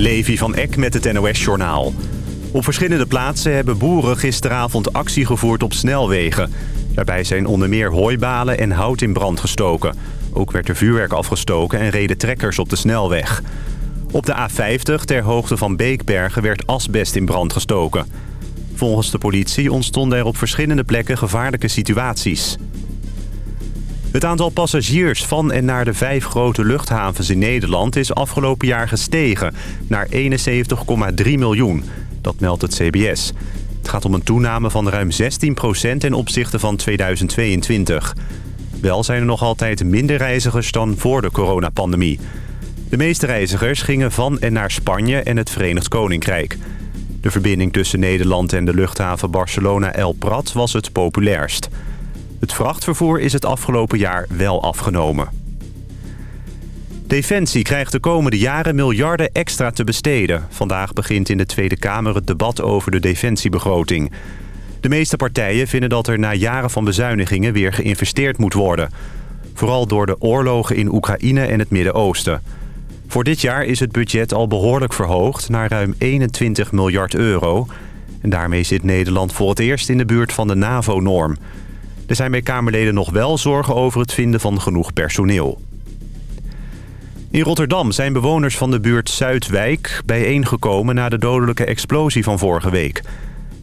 Levi van Eck met het NOS-journaal. Op verschillende plaatsen hebben boeren gisteravond actie gevoerd op snelwegen. Daarbij zijn onder meer hooibalen en hout in brand gestoken. Ook werd er vuurwerk afgestoken en reden trekkers op de snelweg. Op de A50 ter hoogte van Beekbergen werd asbest in brand gestoken. Volgens de politie ontstonden er op verschillende plekken gevaarlijke situaties. Het aantal passagiers van en naar de vijf grote luchthavens in Nederland... is afgelopen jaar gestegen naar 71,3 miljoen. Dat meldt het CBS. Het gaat om een toename van ruim 16% ten opzichte van 2022. Wel zijn er nog altijd minder reizigers dan voor de coronapandemie. De meeste reizigers gingen van en naar Spanje en het Verenigd Koninkrijk. De verbinding tussen Nederland en de luchthaven Barcelona-El Prat was het populairst. Het vrachtvervoer is het afgelopen jaar wel afgenomen. Defensie krijgt de komende jaren miljarden extra te besteden. Vandaag begint in de Tweede Kamer het debat over de defensiebegroting. De meeste partijen vinden dat er na jaren van bezuinigingen weer geïnvesteerd moet worden. Vooral door de oorlogen in Oekraïne en het Midden-Oosten. Voor dit jaar is het budget al behoorlijk verhoogd naar ruim 21 miljard euro. En daarmee zit Nederland voor het eerst in de buurt van de NAVO-norm. Er zijn bij Kamerleden nog wel zorgen over het vinden van genoeg personeel. In Rotterdam zijn bewoners van de buurt Zuidwijk bijeengekomen... na de dodelijke explosie van vorige week.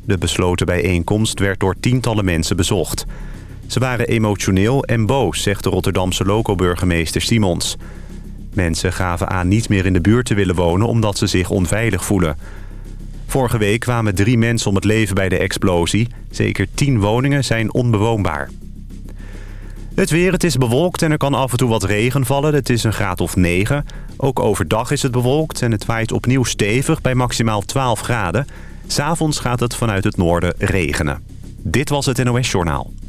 De besloten bijeenkomst werd door tientallen mensen bezocht. Ze waren emotioneel en boos, zegt de Rotterdamse loco-burgemeester Simons. Mensen gaven aan niet meer in de buurt te willen wonen... omdat ze zich onveilig voelen. Vorige week kwamen drie mensen om het leven bij de explosie. Zeker tien woningen zijn onbewoonbaar. Het weer, het is bewolkt en er kan af en toe wat regen vallen. Het is een graad of 9. Ook overdag is het bewolkt en het waait opnieuw stevig bij maximaal 12 graden. S'avonds gaat het vanuit het noorden regenen. Dit was het NOS Journaal.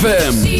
ZFM.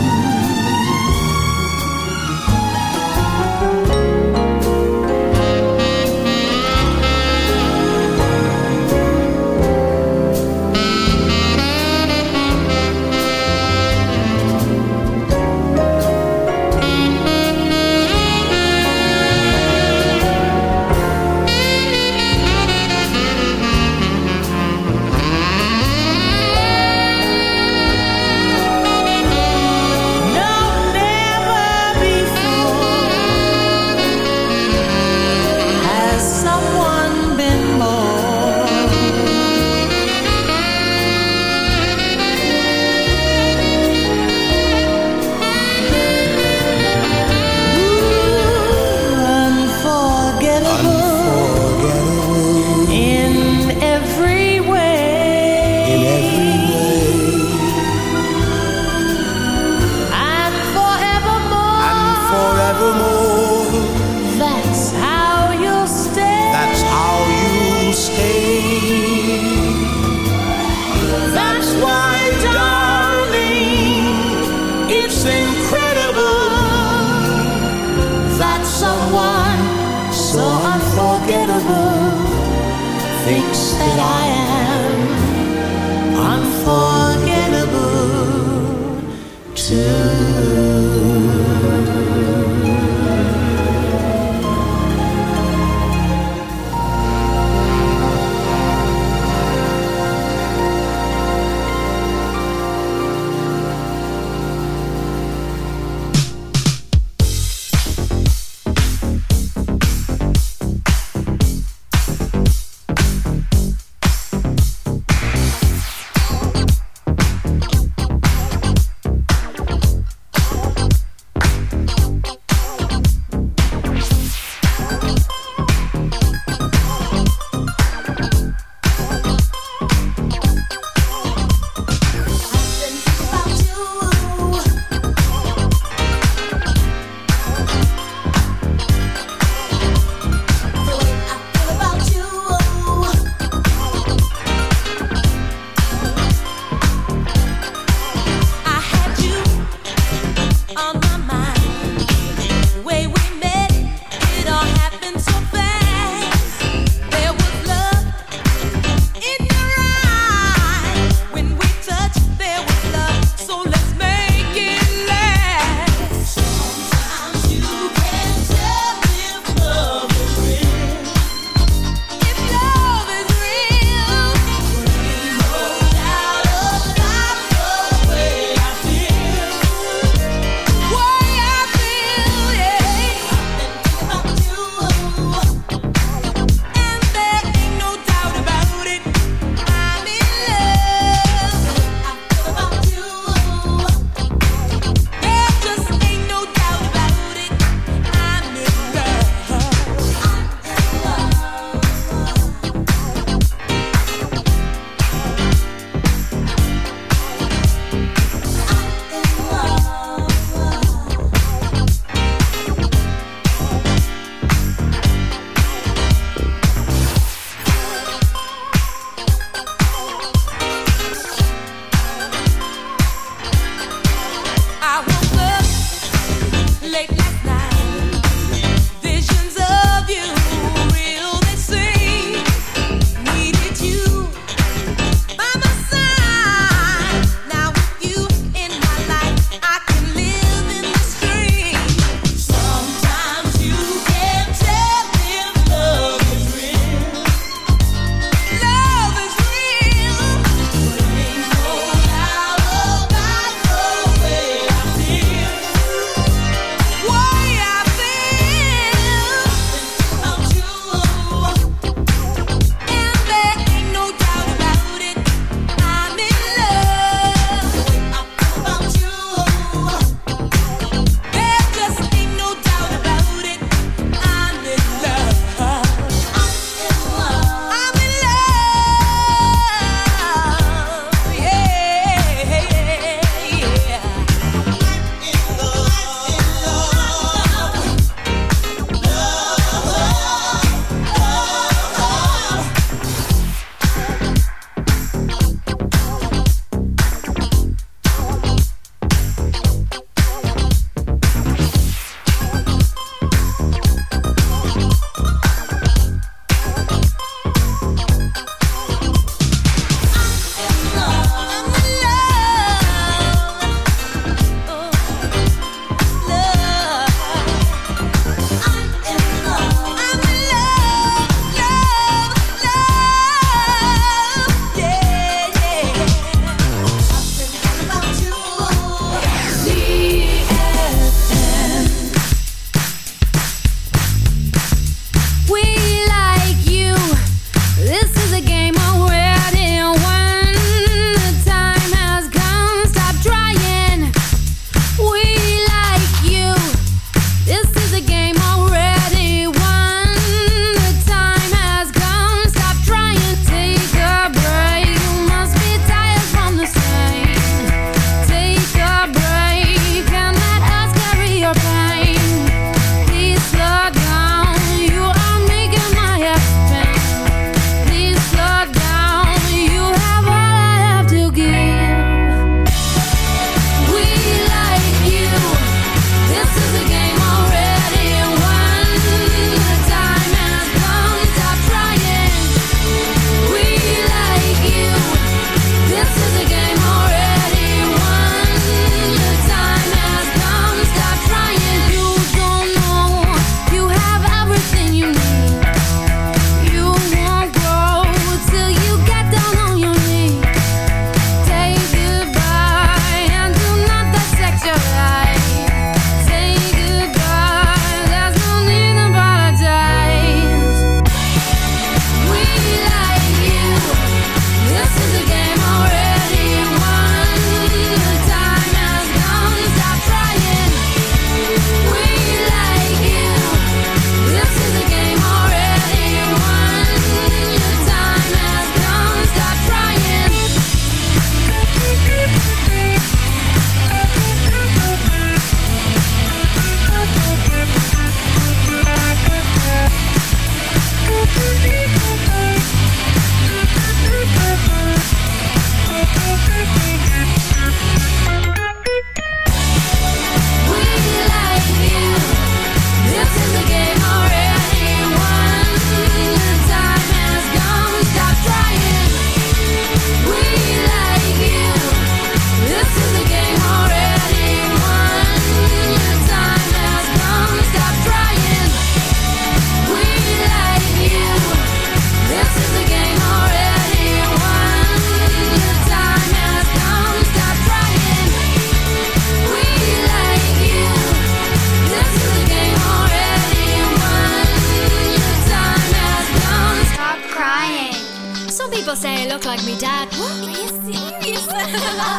people say I look like me dad. What? Are you serious?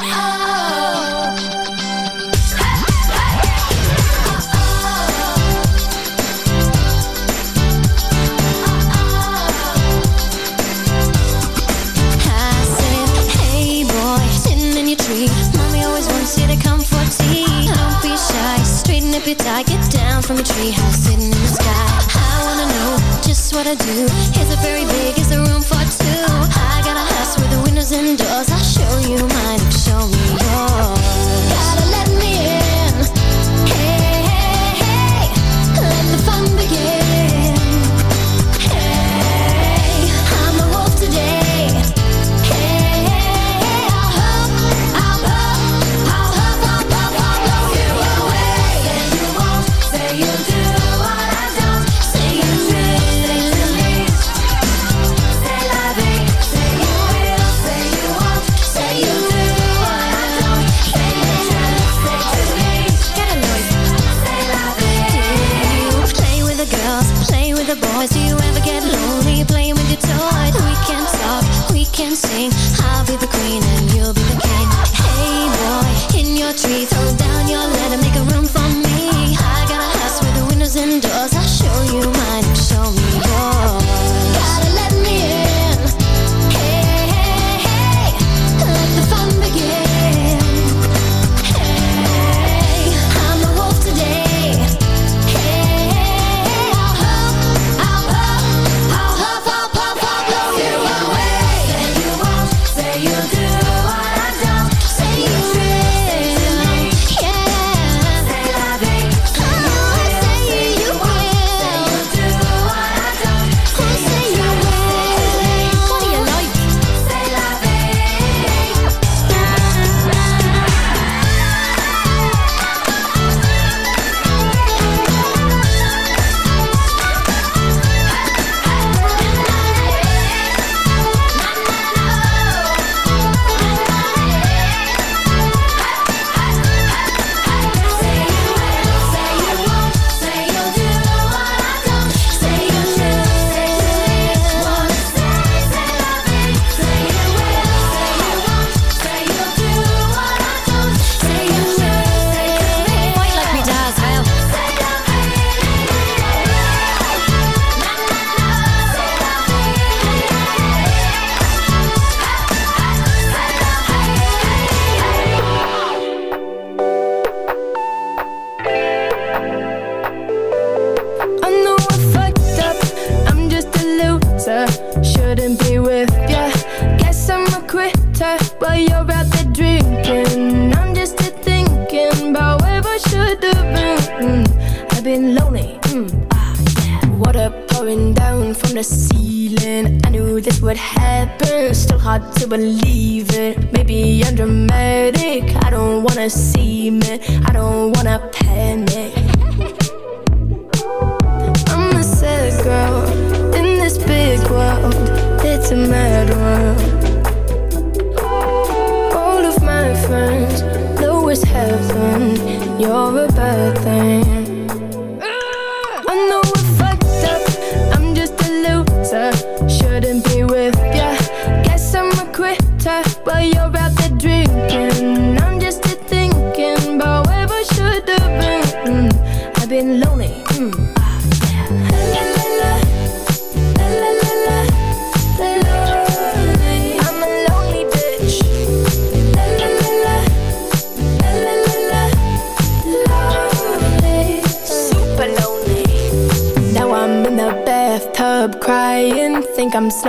oh. Mommy always wants you to come for tea. Don't be shy, straighten tie, get down from a treehouse sitting in the sky what I do. Here's a very big, is a room for two? I got a house with the windows and doors. I'll show you mine, show me yours. Gotta let me in. other boys Do you ever get lonely playing with your toy? We can talk, we can sing I'll be the queen and you'll be the king Hey boy, in your tree throw down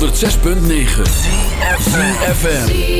106.9 FM.